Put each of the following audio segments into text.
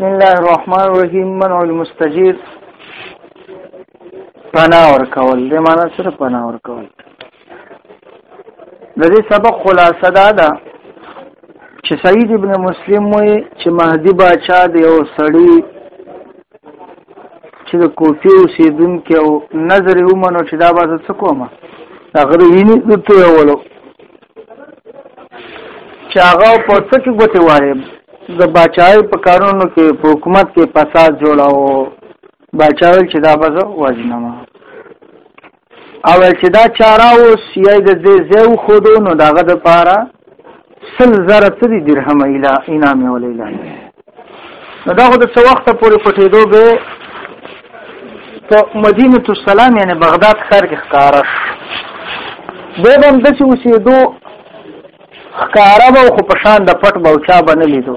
بسم الله الرحمن الرحیم منع المستجیر پناه ورکول دې معنی سره پناه ورکول د دې سبق خلاصه دا ده چې سعید ابن مسلم وې چې مهدی باچا دی او سړی چې د کوفی اوسیدونکو او نظر ومنو چې دا به څه کومه هغه یې نه دوی ولو چې هغه په څه کې ګوتې واري د بچای په کارونو کې په حکومت کې فساد جوړاو بچاول چې دا بز وژنم او چې دا چاره او سیې د دې زو خودو نو داغه د پاره سل زره تری درهم اله انعام ولې دا خو د څو وخت پورې پټېدو به په مدینه السلام یعنی بغداد ښار کې ښکارا شو به هم د چې اوسېدو ښکارا به خو په شان د پټ بوچا بنه لیدو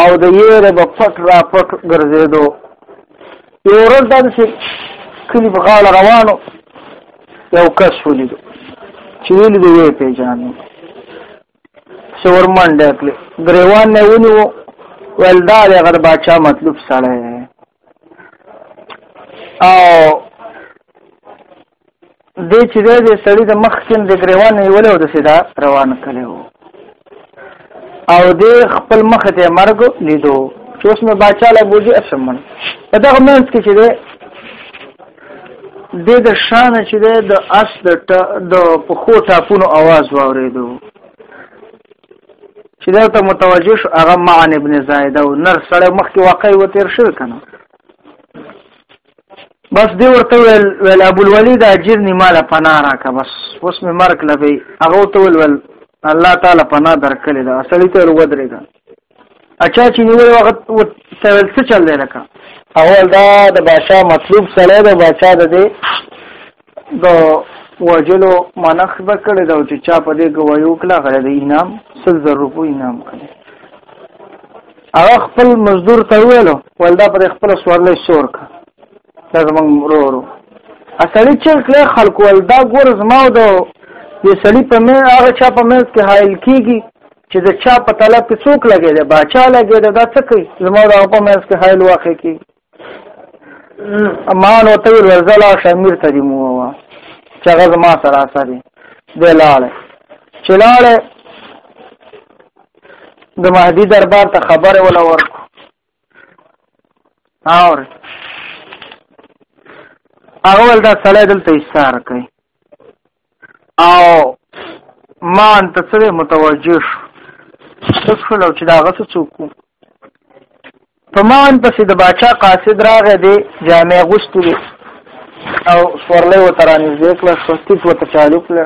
او د یې به پټ را پټ ګرځېدو یو ورځ دا چې کلی په غاړه روانو یو کس ولیدو چې ویل دی یې پیژاندو چې ورمنډه کړې ګریوان نه ونیو ول دا هغه د باچا مطلوب سړی او دې چې د سړی د مخ کې د ګریوان نه ویل او د سیدا روان کړو او دې خپل مخ ته مرګ لیدو چې اوس نو باچا له بوجي اسمن په دغه منځ کې چې د د شانه چې د د اس د د پخو ټاپونو आवाज واورېدو چې دا ته متوجه شو هغه معن ابن زاید او نر سره مخکې واقع و تیر شو کنه بس دی ورته ویل ویل ابو الولید اجرنی مال پناه راکا بس اوس می مرګ لبی هغه ته ویل ویل الله تعالی پناه درکړي دا اصلي ته ودرېګا اچھا چې نیول وخت سوال څه چل دی لکه اول دا د بادشاہ مطلوب سره د بادشاہ د دې د وجلو منخ به کړی دا چې چا په دې گوايو کلا غړې د انعام 100 روپو انعام کړي هغه خپل مزدور ته ویلو ولدا پر خپل سوړلې شور کا دا زمونږ ورو ورو اصلي چې کله خلکو ولدا ګور زما د یو سړی په مې هغه چا په مې کې حایل کیږي چې د چا په طلب کې څوک لګې دی باچا لګې دی دا څه کوي زما د په منځ کې حایل واقع کی امان او تیر ورزلا شمیر ته دی مو وا چې هغه زما سره سره دی لاله چې لاله د مهدی دربار ته خبره ولا ورکو اور اول دا سړی دلته ایثار کوي او ما انت سره متوجه شو څخه لو چې دا غڅ څوک په ما انت سره د باچا قاصد راغې دی جامع غوستې او سورلې و ترانې ذکر شوستې و ته چالو کړ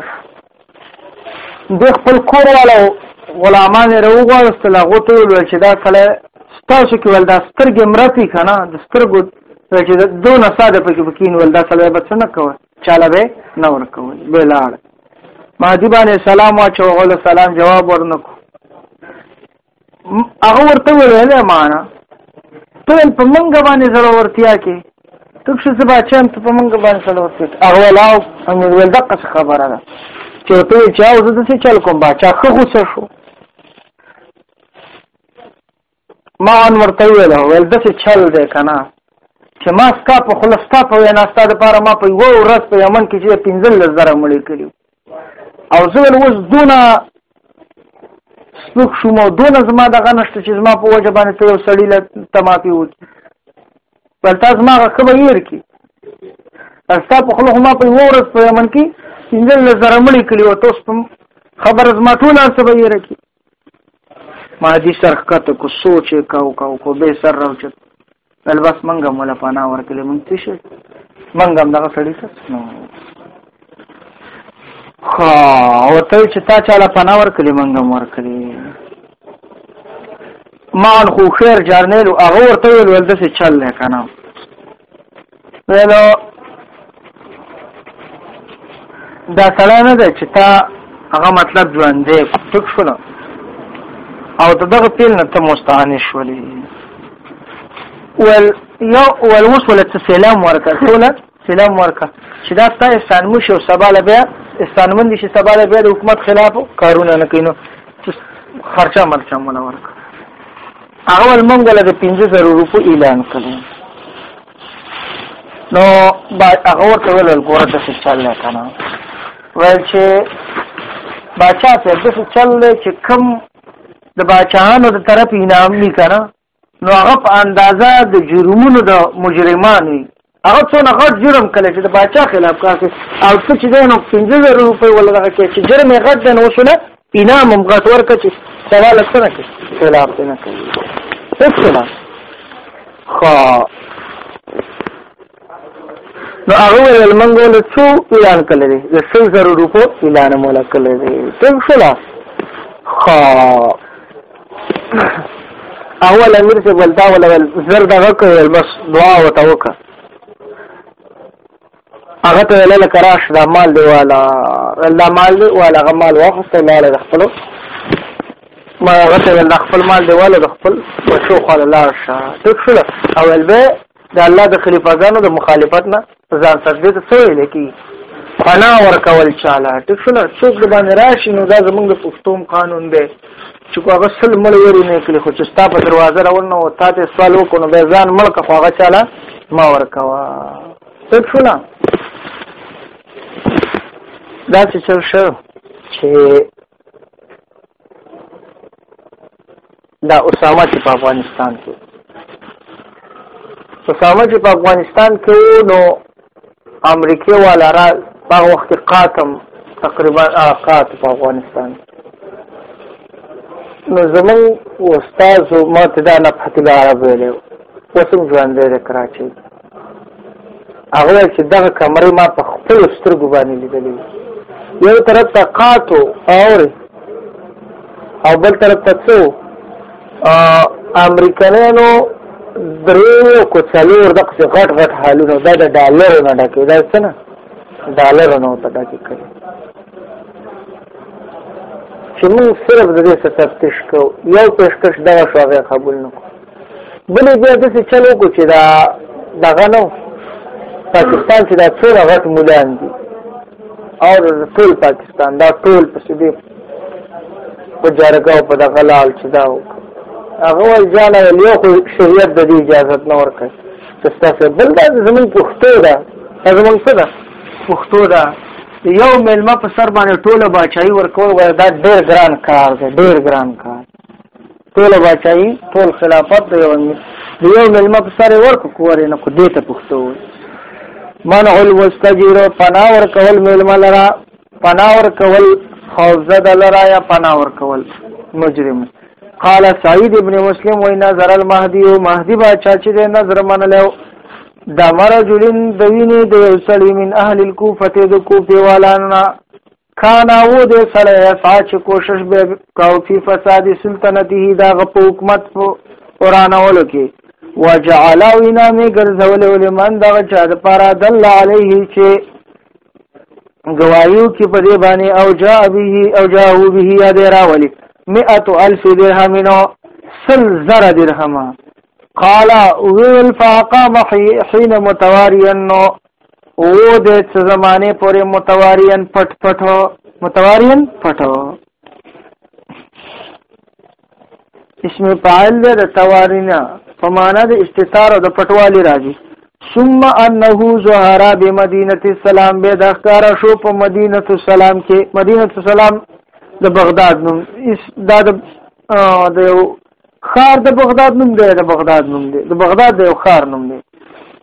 د خپل کور والو غلامان راوغوستل هغه ته ویل چې دا کله تاسو کې ول دا سترګې مرتي کنه د سترګو چې دونه ساده پکې پکین ول دا سړی به څه نه کوي چاله به نه ورکول به لاړ ما دی باندې سلام واچو غول سلام جواب ورنکو هغه ورته ویل معنا ټول په منګه باندې زړه ورتیا کې تک شو زبا چم ته په منګه باندې زړه ورتیا هغه ولاو هم ول دقه خبره ده چې ته چا وزه د څه چل کوم با چا خو غوسه شو ما ان ورته ویل ول د څه چل دی کنه چې ما ستا په خلستا په وینا ستا د پاره ما په یو ورځ په یمن کې چې 15 زره مړی کړی او زه ول اوس دونه سپک شوم او دونه زما د غنښت چې زما په وجه باندې ته یو سړی له تماپی وکی بل تاسو ما خبر یې ورکی ستا په خلک ما په یو ورځ په یمن کې څنګه زرمړی کړی او تاسو خبر زما ټول څه به یې رکی ما دې سر کته کو سوچ کاو کاو کو به سر راوچت بل بس منګه مولا پانا ورکلې مونږ څه شي منګه هم دغه سړی څه نو خا او ته چې تا چاله پانا ورکلې منګه ورکلې ما خو خیر جرنیل او هغه ورته ویل ولدسه چل نه کنه نو دا سړی نه دی چې تا هغه مطلب ژوندې ټک شو نو او ته دغه پیل نه ته مستعان شولې ول یو ول اوس ول ته سلام ورکړ ټول سلام ورکړ چې دا تا احسان مو شو سباله بیا احسان مند شي سباله بیا د حکومت خلاف کارونه نه کینو خرچه مرچه مونږ ورکړ هغه ول مونږ له 15000 روپو اعلان کړو نو با هغه ورته ول ګور د څه چل نه کنه ول چې باچا ته د څه چل نه چې کم د باچاانو د طرف انعام نه کنه نو هغه په اندازا د جرمونو د مجرمانو هغه څونه غټ جرم کړی چې د باچا خلاف کار کوي او څه چې دی نو پنځه زره روپۍ ولا دغه کې چې جرم یې غټ دی نو اوس له انعام هم غټ ورکړه چې سبا له څه نه کوي خلاف دی نه کوي هېڅ خلاف خو نو هغه ویل موږ له څو اعلان کړی دی د سل زره روپو اعلان مولا کړی دی څه خلاف خو اول امیر ته ولدا ولول زر دغه کول بس دعا وته وکړه هغه ته لاله کراش دا مال دی والا دا مال دی والا هغه مال واخسته لاله د خپل ما هغه ته ول خپل مال دی والا د خپل بچو خاله لاړ شه ټیک شو او البه د الله د خلیفګانو د مخالفت نه ځان ساتل ته څه ویل کی پنا ورکول چاله ټیک شو نه څوک د باندې راشي نو دا زمونږ د پښتون قانون دی چې کو هغه سل مړ وری نه کړي خو چې ستا په دروازه راول نو تا ته سوال وکړو نو به ځان مړ که هغه چاله ما ورکوا ټیک شو نه دا چې څه شو چې دا اسامه چې په افغانستان کې اسامه چې په افغانستان کې نو امریکای والا را په وخت قاتم تقریبا قات په افغانستان نو زمون استاد ما ته دا نه پته عرب ویلو وسم ژوند دی کراچي هغه چې دغه کمرې ما په خپل سترګو باندې لیدلې یو طرف ته قاتو اور او بل طرف ته څو امریکایانو درې کو څلور د څه غټ غټ حالونه دا د ډالر نه ډکې دا څه نه ډالر نه وته ډکې کړي چې موږ صرف د دې څه تفتیش کو یو پیشکش دا شو هغه قبول نکړو بلې بیا داسې چل وکړو چې دا دغه نو پاکستان چې دا څومره غټ مولان دي او ټول پاکستان دا ټول پسې دی په جرګه او په دغه لال چې دا وکړو هغه ول ځان ول یو خو شریعت د دې اجازه نه ورکړي چې تاسو بل دا زمون پښتو ده زمون څه ده پښتو ده یو ملما په سر باندې ټوله بچای ورکول غواړي دا ډېر ګران کار دی ډېر ګران کار ټول بچای ټول خلافت دی یو دی یو ملما په سره ورکو کوره نه کو دیته پښتو من اول واستجیر پنا ور کول ملما لرا پنا ور کول خوزه دلرا یا پنا ور کول مجرم قال سعید ابن مسلم وای نظر المهدی او مهدی با چا چې د نظر من له د مرجلین د وینې د یو سړی من اهل الکوفه د کوفه والانا کانا و دې سړی اسا چې کوشش به کاو فی فساد سلطنته دا غ په حکومت په اورانولو کې وجعل وینا می ګرځول ولمن دا چا د پارا دل علیه چې گوايو کې په دې باندې او جاء به او جاء به یا دې راولي 100000 درهم نو سل زر درهم قال ویل فاقام حين متواريا او د څه زمانه پورې متوارین پټ پټ متوارین پټ اسم فاعل د توارینا په معنا د استتار او د پټوالي راځي ثم انه ظهر بمدینه السلام به د اخکار شو په مدینه السلام کې مدینه السلام د بغداد نوم اس دا د د خار د بغداد نوم دی د بغداد نوم دی د بغداد د یو خار نوم دی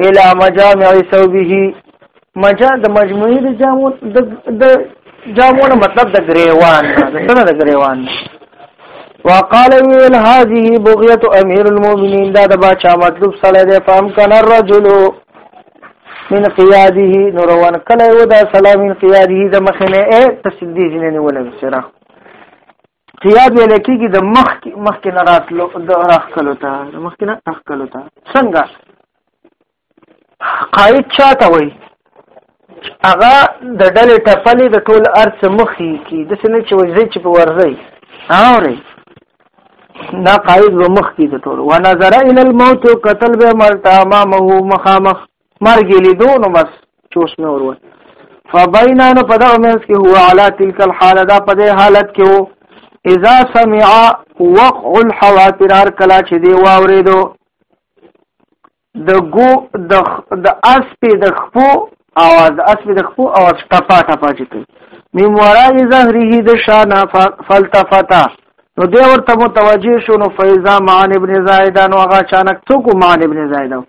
الى مجامع ثوبه مجا د مجموعي د جامو د جامو مطلب د غریوان د سره د غریوان وقال ويل هذه بغيه امير المؤمنين دا د باچا مطلوب سره ده فهم کنا الرجل من قياده نوروان کله و دا سلام من قياده د مخنه اے تصدیق نه ولې سره قیاد ویل کېږي د مخ مخکې نه راتلو د راخکلو ته د مخکې نه راخکلو ته څنګه قائد چاته وایي هغه د ډلې ټپلې د ټول ارڅ مخې کې د سنې چې وځي چې په ورځي اوري دا قائد و مخ کې د ټول و نظر الى الموت قتل به مرتا ما مو مخامخ مرګ لیدو نو بس چوش مې ورول فبینا نو په دغه منځ کې هو علا تلک الحاله دا په دې حالت کې وو اذا سمع وقع الحواتر هر کلا چې دی واورېدو د ګو د د اسپې د خپو اواز د اسپې د خپو اواز ټپا ټپا چې کوي میم ورای زهره د شانا فلتفتا نو دی ورته متوجه شو نو فیضا معان ابن زائده نو هغه اچانک څوک معان ابن زائده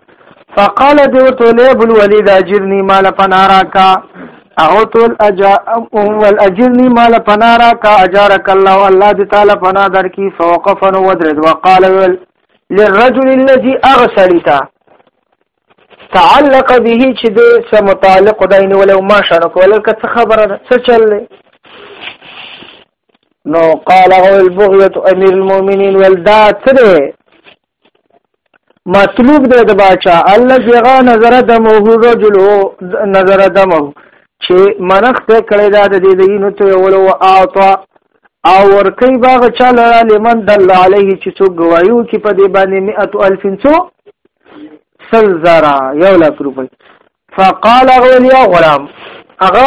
فقال دی ورته له ابو الولید اجرنی مال فناراکا او تول اجا اول اجرنی مال فناراکا اجارک الله الله دی تعالی فنا در کی فوقفا ودرد وقال للرجل الذي اغسلتا تعلق به چې د سم متعلق داینه ولو ما شنه کول که څه خبره څه چل نو قال هو البغيه امير المؤمنين ولدا تره مطلوب دی د باچا الله جغا نظر دمه رجل نظر دمه چې منخت کړی دا د دې دینو ته ول او اعطا او ورکی باغ چاله لمن دل علیه چې څو گوايو کې په دې باندې 100000 څو سل زرا یو لک روپۍ فقال غول یا غلام هغه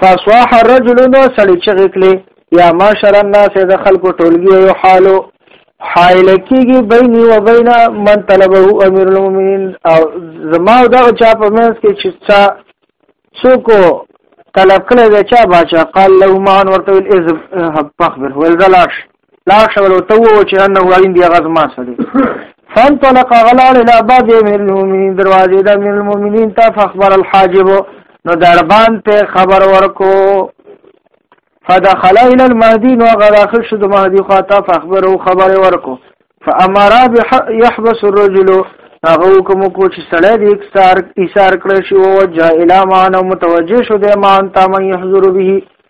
فصاح رجل نو سړی چغې کړې یا معاشر الناس د خلکو ټولګي یو حالو حائل کیږي بیني و بین من طلبه امیر المؤمنین او زما او دغه چا په منځ کې چې څا څوک طلب کړی دی چا باچا قال له معن ورته اذ فخبر ولذلاش لاړ شول ته وو چې انه عین دی غز ما سره فانطلق غلال الى بعض من المؤمنين دروازه د من المؤمنين ته فخبر الحاجب نو دربان ته خبر ورکو فدخل الى المهدي نو غدا خش د مهدي خاطه فخبره خبر ورکو فامر يحبس الرجل هغه کوم کو چې سړی د اکثار ایثار کړی شو او جا اله مان متوجه شو د مان تام يحضر به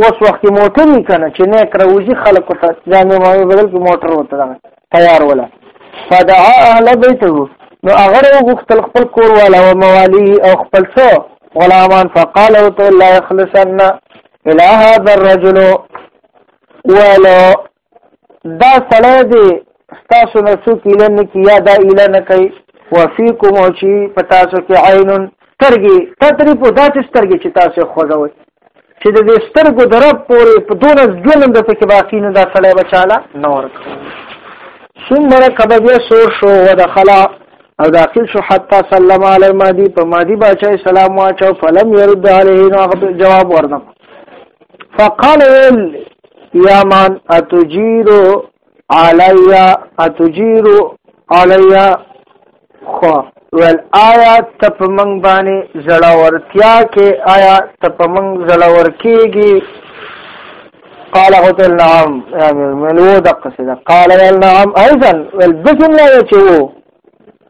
اوس وخت کې موټر یې کنه چې نه کروزي خلکو ته جامې مامې بدل کې موټر وته دا تیار ولا فدعا اهل بیته نو هغه وغوښتل خپل کور والا او موالی او خپل څو غلامان فقال او ته لا يخلصن الى هذا الرجل ولو دا سړی دی ستاسو نه څوک ایله نه کی یا دا ایله نه کوي وفیکم او چې په تاسو کې عین سترګې تدری په داسې سترګې چې تاسو خوځوي چې د دې سترګو د رب پورې په دونه ظلم د پکې باقی نه دا سړی بچاله نه ورکړي ثم رکب بیا سور شو ودخلا او داخل شو حتی سلم علی المهدی په مهدی بچای سلام واچو فلم يرد علیه نو جواب ورنه فقال یا من اتجیر علی اتجیر علی خو ول آیا ته په منګ باندې زړورتیا کې آیا ته په منګ زړور کېږي قال قلت نعم يعني ملو دقه قال نعم ايضا والبسم لا يتشوه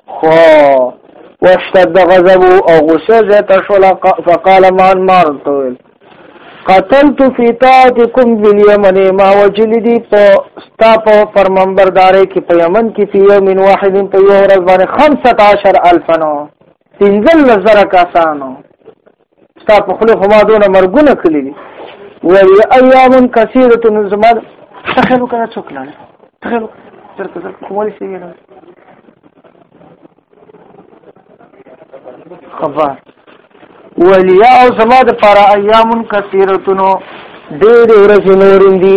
خو واشتد غضب او غصه زیات شول فقال مان مار تول قتلت فی طاعتکم بالیمن ما وجلدی په ستا په فرمانبرداري کې په یمن کې فی یوم واحد په یو ورځ باندې 15000 الفنو 15000 کسانو ستا په خله خو ما دونه مرګونه کړي دي وی ایام کثیره زما تخیل وکړه څوک لاله تخیل تر څو کومه شي نه خبا ولیا او زما د پر ایام کثیره ډېر ورځې نورې دي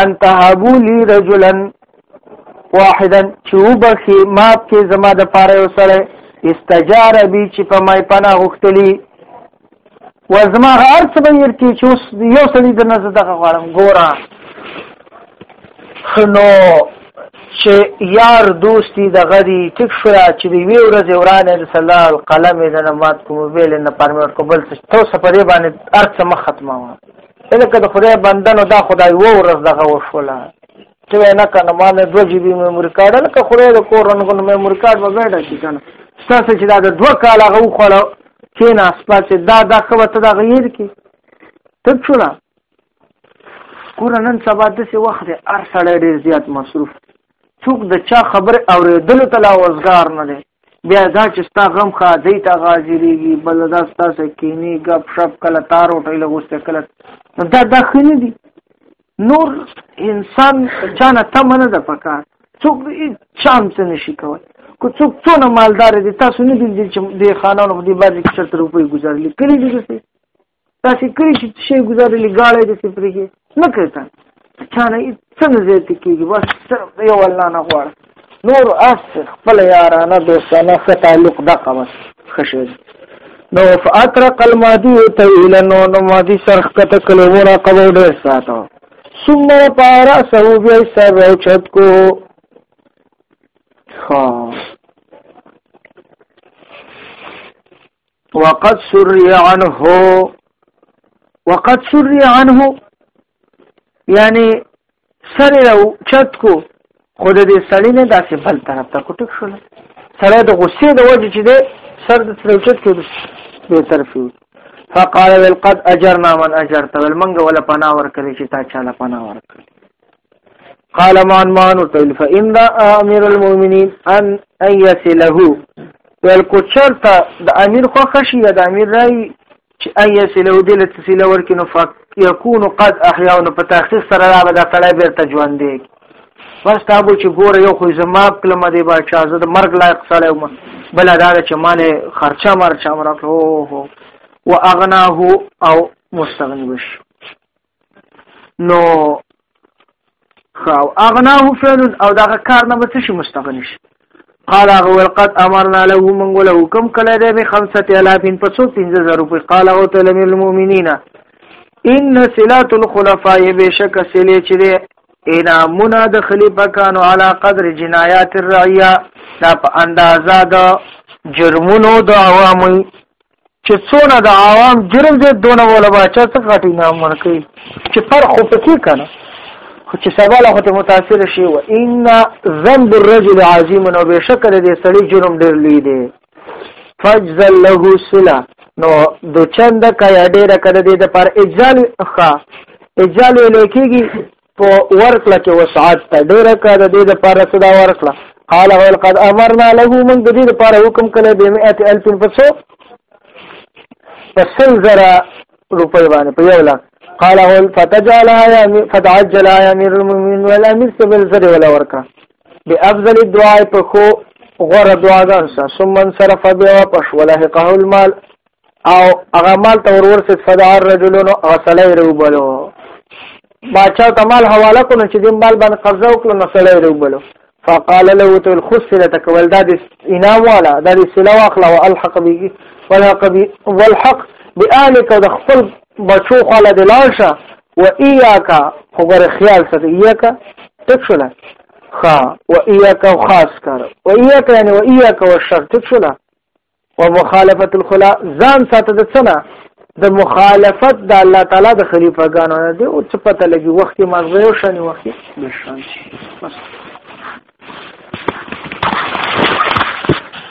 ان تهبو لی رجلا واحدا چې وبخي ماپ کې زما د پاره یو سره استجار بي چې په مای پنا غختلی و زما هر څه به ير کې چې اوس یو سړي د نظر دغه غواړم ګورا خنو چې یار دوستی د غدي ټیک شو چې دی وی ورځ ورانه رسول الله القلم د نمات کوم ویل نه پرمټ کو بل څه تو سپری باندې ارڅ مخ ختمه الکه د خدای بندنو دا خدای و ورځ دغه وشوله چې نه کنه ما مې دوه جی بي میموري کارت الکه خدای د کور رنګو میموري کارت به بیډه شي کنه ستاسو چې دا د دوه کال هغه وخوړه چې نه اسپا چې دا دا خو ته دا غیر کی ته چونه کور نن سبا د څه وخت ار سړی ډیر زیات مصروف څوک د چا خبره اوریدلو ته لا وزګار نه دی بیا دا چې ستا غم خادی ته غاجریږي بل دا ستا سه کینی غب شپ کله تار او ټیله غوسته کله دا دا خنی دي نور انسان چانه تم نه ده پکار څوک یې چام څه نشي کوي کو څوک څونه مالدار دي تاسو نه دي چې د خانانو په دې باندې 70 روپۍ گزارلي کړي دي تاسو کړی چې شی گزارلی غاړه دې څه پرېږي نه کوي تا چا نه څنګه زیات کیږي بس صرف یو الله نه غواړه نور اس خپل یارانه دوستانه ښه تعلق دا قوس خشه نو فاطرق المادی طویلا نو نو مادی سرخ کته کلمونه قبو ډیر ساتو ثم پارا سو بیا سر روچت کو ها وقد سري عنه وقد سري عنه یعنی سره او چت کو خود دې سړی نه داسې بل طرف ته کوټک شول سره د غصې د وجه چې دې سر د سره چت کې دې طرف یو فقال قد اجرنا من اجرت ولمنګ ولا پناه ورکړي چې تا چاله پناه ورکړي قال مان مان وتل فإن ذا أمير المؤمنين أن أن يسله ویل کو چرته د امیر خو خشي یا د امیر رای چې أن يسله دل تسله ورکینو فق يكون قد احيا نو په تحقیق سره را به دا تړای بیرته ژوند دی بس تابو چې ګوره یو خو زما کلمه دی با چا زه د مرګ لایق سره یم بل دا چې مانه خرچه مرچه مرکه او هو واغناه او مستغنی بشو نو خاو اغناه فعل او دا کار نه بس شي مستغني شي قال هو قد امرنا له من له حکم کله دی به 5000 په 15000 روپۍ قال او ته لمن المؤمنین ان صلات الخلفاء بشک سلی چې دی انامونه د خلیفہ کانو علی قدر جنایات الرعیه دا په اندازا د جرمونو د عوامي چې څونه د عوام جرم دې دونه ولا باچا څه غټي نه مونږ کوي چې پر خو پکې کنه خو چې سبا له خو متاثر شي و ان ذنب الرجل عظیم نو به شکر دې سړی جرم ډېر لوی دی فجزل له سلا نو د چند کای ډېر کړه دې د پر اجزال ښا اجزال لیکيږي په ورکړه کې وسعت ته ډېره کا د دې لپاره څه دا ورکړه قال ول قد امرنا له موږ د دې لپاره حکم کړی به 100 الف پسو پسل زرا روپۍ باندې په یو لاک قال ول فتجعلها يا فتعجل يا امير المؤمنين ولا مثل بالزر ولا ورکا بافضل الدعاء په خو غره دعاګان سره ثم انصرف بیا واپس ولهقه المال او هغه مال ته ورور سید فدار رجلونو هغه سړی روبلو باچا ته مال حواله کړو چې د مال باندې قبضه وکړو نو سړی روبلو فقال له تو الخسر تکول دا د انعام والا دا د سلا واخلا او الحق به والحق به والحق باهلک د خپل بچو خاله د لاشه و اياک خبر خیال سره اياک تکشله خا و اياک خاص کار و اياک یعنی و اياک والشر تکشله و مخالفت الخلا ځان ساته د څنګه د مخالفت د الله تعالی د خلیفہ ګانو نه دی او څه پته لګي وخت یې مرزه یو شانی وخت یې نشان شي